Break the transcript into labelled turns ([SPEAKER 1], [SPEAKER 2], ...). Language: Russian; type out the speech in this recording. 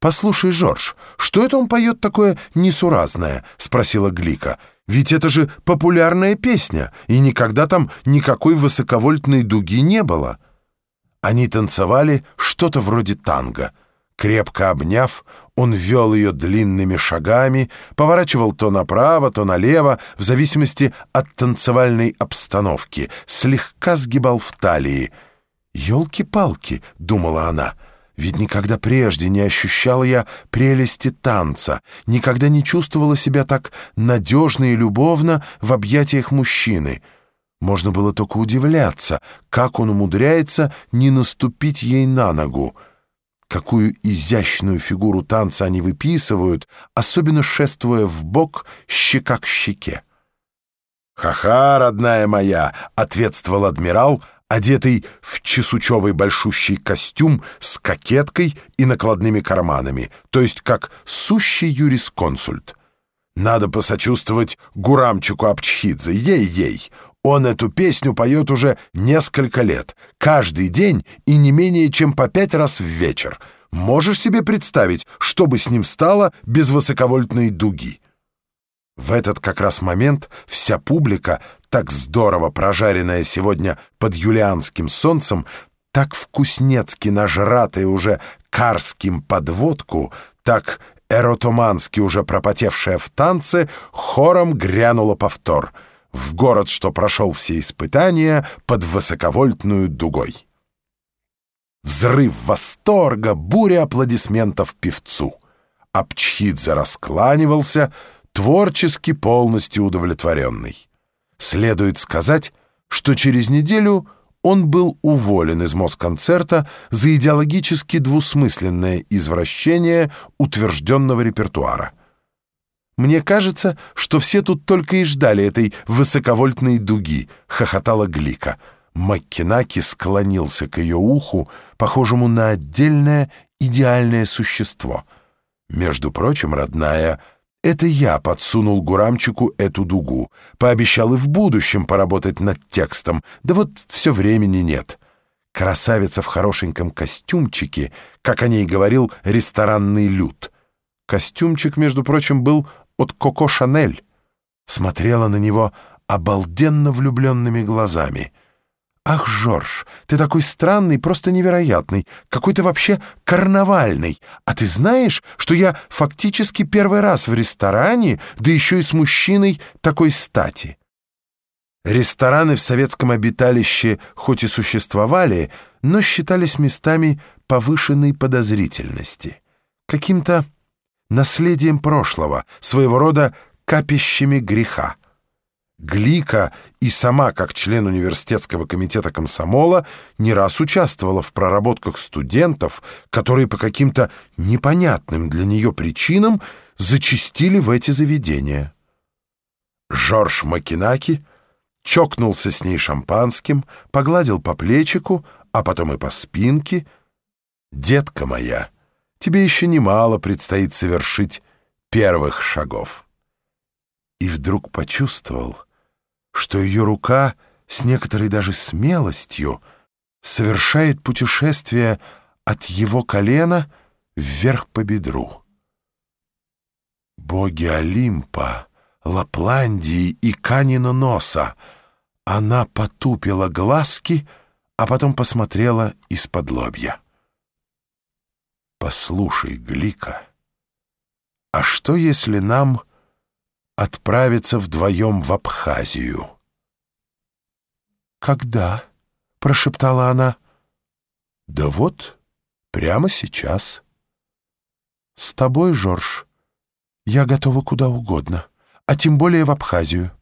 [SPEAKER 1] «Послушай, Жорж, что это он поет такое несуразное?» — спросила Глика. «Ведь это же популярная песня, и никогда там никакой высоковольтной дуги не было». Они танцевали что-то вроде танго. Крепко обняв, он вел ее длинными шагами, поворачивал то направо, то налево, в зависимости от танцевальной обстановки, слегка сгибал в талии. «Елки-палки», — думала она, — «ведь никогда прежде не ощущала я прелести танца, никогда не чувствовала себя так надежно и любовно в объятиях мужчины». Можно было только удивляться, как он умудряется не наступить ей на ногу. Какую изящную фигуру танца они выписывают, особенно шествуя в бок щека к щеке. «Ха-ха, родная моя!» — ответствовал адмирал, одетый в чесучевый большущий костюм с кокеткой и накладными карманами, то есть как сущий юрисконсульт. «Надо посочувствовать Гурамчику Апчхидзе, ей-ей!» Он эту песню поет уже несколько лет, каждый день и не менее чем по пять раз в вечер. Можешь себе представить, что бы с ним стало без высоковольтной дуги? В этот как раз момент вся публика, так здорово прожаренная сегодня под юлианским солнцем, так вкуснецки нажратая уже карским подводку, так эротомански уже пропотевшая в танце, хором грянула повтор — в город, что прошел все испытания под высоковольтную дугой. Взрыв восторга, буря аплодисментов певцу. Апчхидзе раскланивался, творчески полностью удовлетворенный. Следует сказать, что через неделю он был уволен из Москонцерта за идеологически двусмысленное извращение утвержденного репертуара — «Мне кажется, что все тут только и ждали этой высоковольтной дуги», — хохотала Глика. Маккинаки склонился к ее уху, похожему на отдельное идеальное существо. «Между прочим, родная, это я подсунул Гурамчику эту дугу, пообещал и в будущем поработать над текстом, да вот все времени нет». Красавица в хорошеньком костюмчике, как о ней говорил ресторанный люд. Костюмчик, между прочим, был от Коко Шанель, смотрела на него обалденно влюбленными глазами. «Ах, Жорж, ты такой странный, просто невероятный, какой-то вообще карнавальный. А ты знаешь, что я фактически первый раз в ресторане, да еще и с мужчиной такой стати?» Рестораны в советском обиталище хоть и существовали, но считались местами повышенной подозрительности. Каким-то наследием прошлого, своего рода капищами греха. Глика и сама, как член университетского комитета комсомола, не раз участвовала в проработках студентов, которые по каким-то непонятным для нее причинам зачастили в эти заведения. Жорж Макинаки чокнулся с ней шампанским, погладил по плечику, а потом и по спинке. «Детка моя!» тебе еще немало предстоит совершить первых шагов. И вдруг почувствовал, что ее рука с некоторой даже смелостью совершает путешествие от его колена вверх по бедру. Боги Олимпа, Лапландии и Канина носа. Она потупила глазки, а потом посмотрела из-под лобья. Послушай, Глика, а что, если нам отправиться вдвоем в Абхазию? «Когда?» — прошептала она. «Да вот, прямо сейчас». «С тобой, Жорж, я готова куда угодно, а тем более в Абхазию».